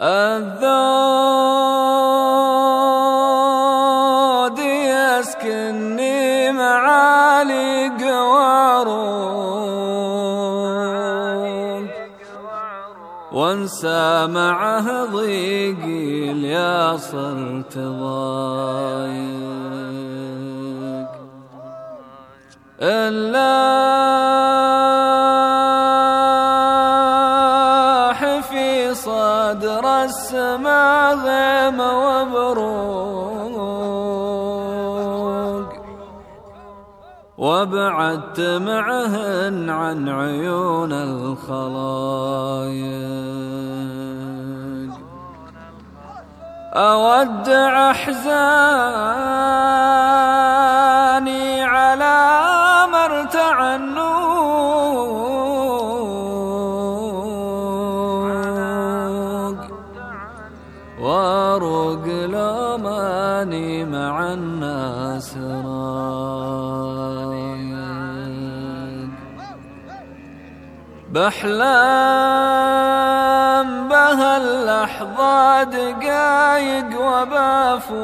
الذود يسكنني معالي قوارون وانسى معه ضيقي يا صرت ضايق إلا صدر السماء غيم وبروق. وابعدت معهن عن عيون الخلايق. أودع أحزاني على مرتع النور. واروق لو ماني مع الناس رايق. بحلم بها اللحظة دقايق وبافوق.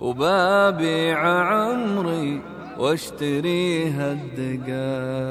وبابيع عمري واشتريها الدقايق.